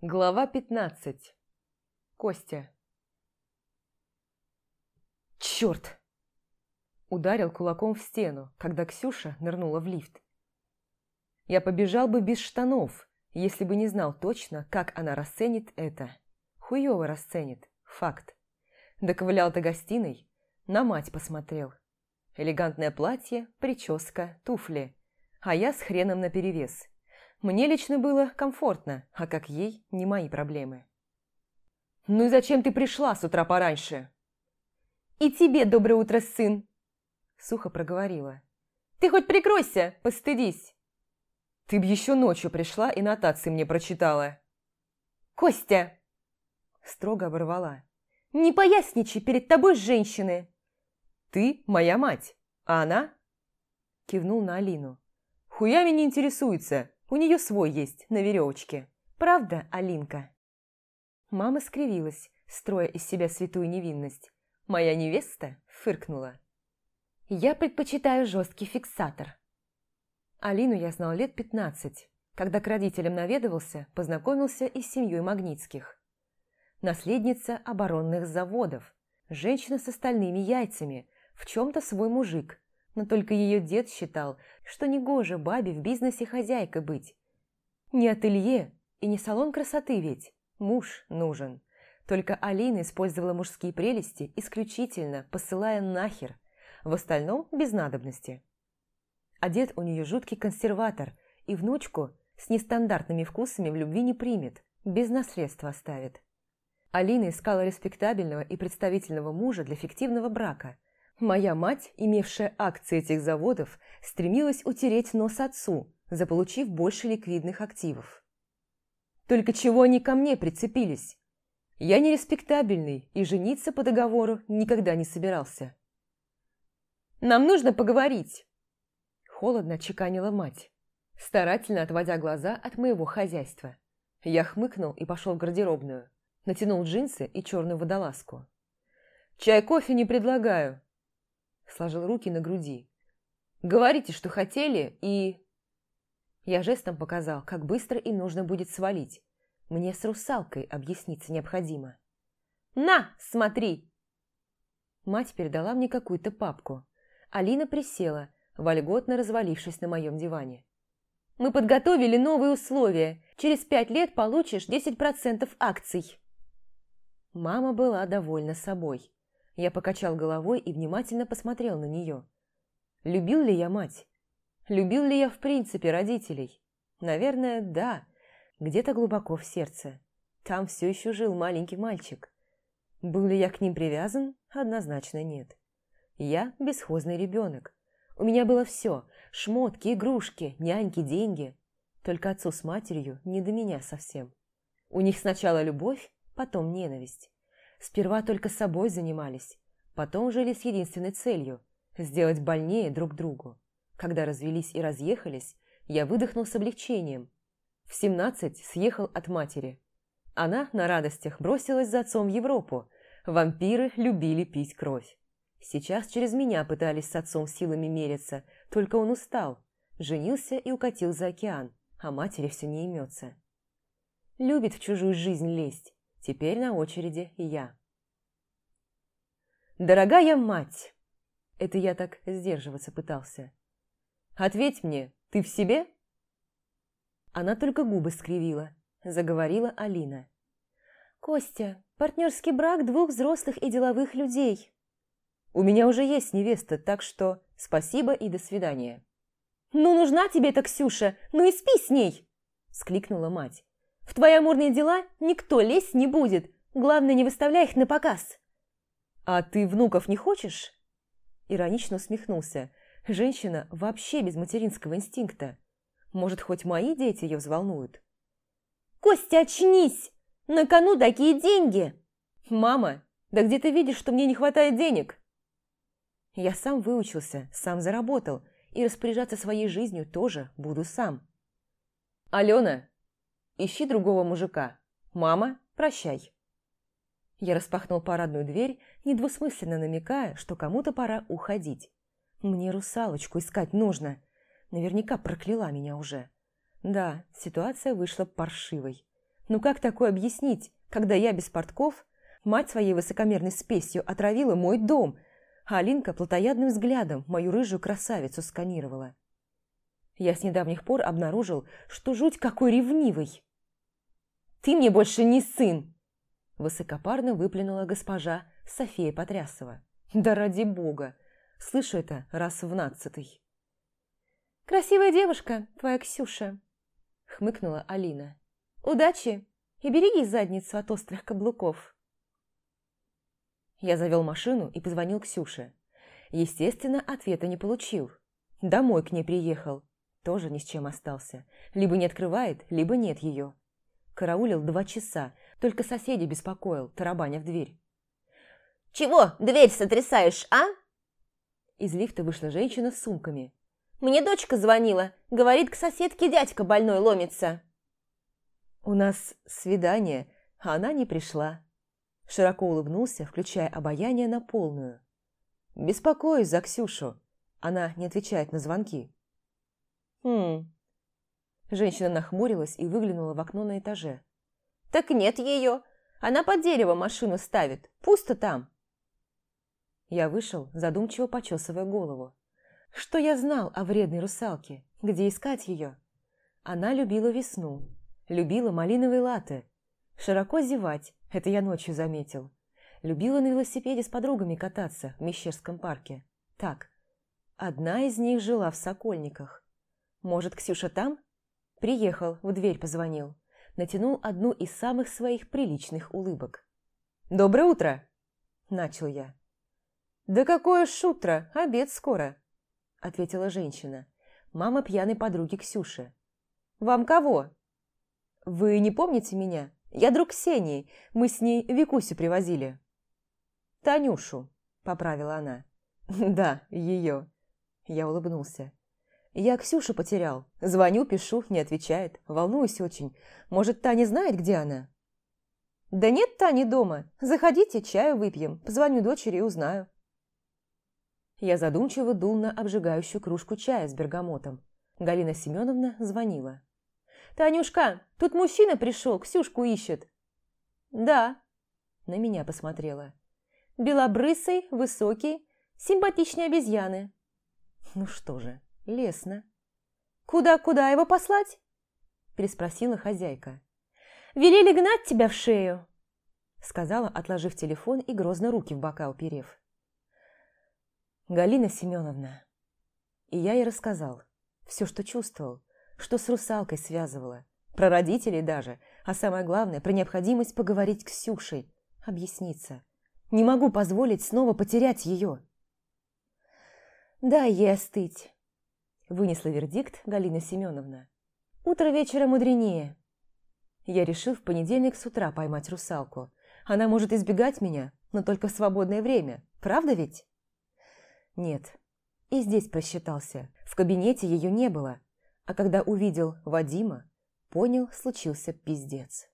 Глава 15. Костя. Черт! Ударил кулаком в стену, когда Ксюша нырнула в лифт. Я побежал бы без штанов, если бы не знал точно, как она расценит это. Хуёво расценит, факт. Доковылял до гостиной, на мать посмотрел. Элегантное платье, прическа, туфли. А я с хреном наперевес – мне лично было комфортно, а как ей – не мои проблемы. «Ну и зачем ты пришла с утра пораньше?» «И тебе доброе утро, сын!» Сухо проговорила. «Ты хоть прикройся, постыдись!» «Ты б еще ночью пришла и нотации мне прочитала!» «Костя!» Строго оборвала. «Не поясничай, перед тобой женщины!» «Ты моя мать, а она?» Кивнул на Алину. «Хуями не интересуется, у нее свой есть, на веревочке. Правда, Алинка?» Мама скривилась, строя из себя святую невинность. Моя невеста фыркнула. «Я предпочитаю жесткий фиксатор». Алину я знал лет пятнадцать. Когда к родителям наведывался, познакомился и с семьей Магнитских. Наследница оборонных заводов, женщина с остальными яйцами, в чем-то свой мужик, но только ее дед считал, что негоже бабе в бизнесе хозяйкой быть. Не ателье и не салон красоты ведь, муж нужен. Только Алина использовала мужские прелести исключительно, посылая нахер, в остальном без надобности. А дед у нее жуткий консерватор, и внучку с нестандартными вкусами в любви не примет, без наследства оставит. Алина искала респектабельного и представительного мужа для фиктивного брака – Моя мать, имевшая акции этих заводов, стремилась утереть нос отцу, заполучив больше ликвидных активов. Только чего они ко мне прицепились? Я не респектабельный и жениться по договору никогда не собирался. «Нам нужно поговорить!» Холодно чеканила мать, старательно отводя глаза от моего хозяйства. Я хмыкнул и пошел в гардеробную. Натянул джинсы и черную водолазку. «Чай, кофе не предлагаю сложил руки на груди. «Говорите, что хотели, и...» Я жестом показал, как быстро им нужно будет свалить. Мне с русалкой объясниться необходимо. «На, смотри!» Мать передала мне какую-то папку. Алина присела, вольготно развалившись на моем диване. «Мы подготовили новые условия. Через пять лет получишь 10% акций». Мама была довольна собой. Я покачал головой и внимательно посмотрел на нее. Любил ли я мать? Любил ли я в принципе родителей? Наверное, да, где-то глубоко в сердце. Там все еще жил маленький мальчик. Был ли я к ним привязан? Однозначно нет. Я бесхозный ребенок. У меня было все – шмотки, игрушки, няньки, деньги. Только отцу с матерью не до меня совсем. У них сначала любовь, потом ненависть. Сперва только собой занимались, потом жили с единственной целью – сделать больнее друг другу. Когда развелись и разъехались, я выдохнул с облегчением. В 17 съехал от матери. Она на радостях бросилась за отцом в Европу. Вампиры любили пить кровь. Сейчас через меня пытались с отцом силами мериться, только он устал. Женился и укатил за океан, а матери все не имется. Любит в чужую жизнь лезть. Теперь на очереди я. «Дорогая мать!» Это я так сдерживаться пытался. «Ответь мне, ты в себе?» Она только губы скривила, заговорила Алина. «Костя, партнерский брак двух взрослых и деловых людей». «У меня уже есть невеста, так что спасибо и до свидания». «Ну, нужна тебе эта Ксюша, ну и спи с ней!» – скликнула мать. В твои амурные дела никто лезть не будет. Главное, не выставляй их на показ». «А ты внуков не хочешь?» Иронично усмехнулся. Женщина вообще без материнского инстинкта. Может, хоть мои дети ее взволнуют? «Костя, очнись! На кону такие деньги!» «Мама, да где ты видишь, что мне не хватает денег?» Я сам выучился, сам заработал, и распоряжаться своей жизнью тоже буду сам. «Алена, Ищи другого мужика. Мама, прощай. Я распахнул парадную дверь, недвусмысленно намекая, что кому-то пора уходить. Мне русалочку искать нужно. Наверняка прокляла меня уже. Да, ситуация вышла паршивой. Ну как такое объяснить, когда я без портков, мать своей высокомерной спесью отравила мой дом, а Алинка плотоядным взглядом мою рыжую красавицу сканировала? Я с недавних пор обнаружил, что жуть какой ревнивый. «Ты мне больше не сын!» Высокопарно выплюнула госпожа София Потрясова. «Да ради бога! Слышу это раз в нацатый!» «Красивая девушка, твоя Ксюша!» Хмыкнула Алина. «Удачи и береги задницу от острых каблуков!» Я завел машину и позвонил Ксюше. Естественно, ответа не получил. Домой к ней приехал. Тоже ни с чем остался. Либо не открывает, либо нет ее. Караулил два часа, только соседи беспокоил, тарабаня в дверь. «Чего дверь сотрясаешь, а?» Из лифта вышла женщина с сумками. «Мне дочка звонила. Говорит, к соседке дядька больной ломится». «У нас свидание, а она не пришла». Широко улыбнулся, включая обаяние на полную. «Беспокоюсь за Ксюшу. Она не отвечает на звонки». «Хм, Женщина нахмурилась и выглянула в окно на этаже. «Так нет ее. Она под дерево машину ставит. Пусто там». Я вышел, задумчиво почесывая голову. Что я знал о вредной русалке? Где искать ее? Она любила весну. Любила малиновые латы. Широко зевать, это я ночью заметил. Любила на велосипеде с подругами кататься в Мещерском парке. Так, одна из них жила в Сокольниках. Может, Ксюша там? Приехал, в дверь позвонил. Натянул одну из самых своих приличных улыбок. «Доброе утро!» – начал я. «Да какое ж утро! Обед скоро!» – ответила женщина. Мама пьяной подруги Ксюши. «Вам кого?» «Вы не помните меня? Я друг Ксении. Мы с ней Викусю привозили». «Танюшу», – поправила она. «Да, ее». Я улыбнулся. Я Ксюшу потерял. Звоню, пишу, не отвечает. Волнуюсь очень. Может, Таня знает, где она? Да нет Тани дома. Заходите, чаю выпьем. Позвоню дочери и узнаю. Я задумчиво дул на обжигающую кружку чая с бергамотом. Галина Семеновна звонила. «Танюшка, тут мужчина пришел, Ксюшку ищет». «Да», – на меня посмотрела. «Белобрысый, высокий, симпатичные обезьяны». «Ну что же, Лесно. «Куда-куда его послать?» переспросила хозяйка. «Велели гнать тебя в шею!» сказала, отложив телефон и грозно руки в бока уперев. «Галина Семеновна». И я ей рассказал все, что чувствовал, что с русалкой связывало, про родителей даже, а самое главное, про необходимость поговорить Ксюшей, объясниться. Не могу позволить снова потерять ее. «Дай ей остыть», Вынесла вердикт Галина Семеновна. «Утро вечера мудренее». Я решил в понедельник с утра поймать русалку. Она может избегать меня, но только в свободное время. Правда ведь? Нет. И здесь просчитался. В кабинете ее не было. А когда увидел Вадима, понял, случился пиздец.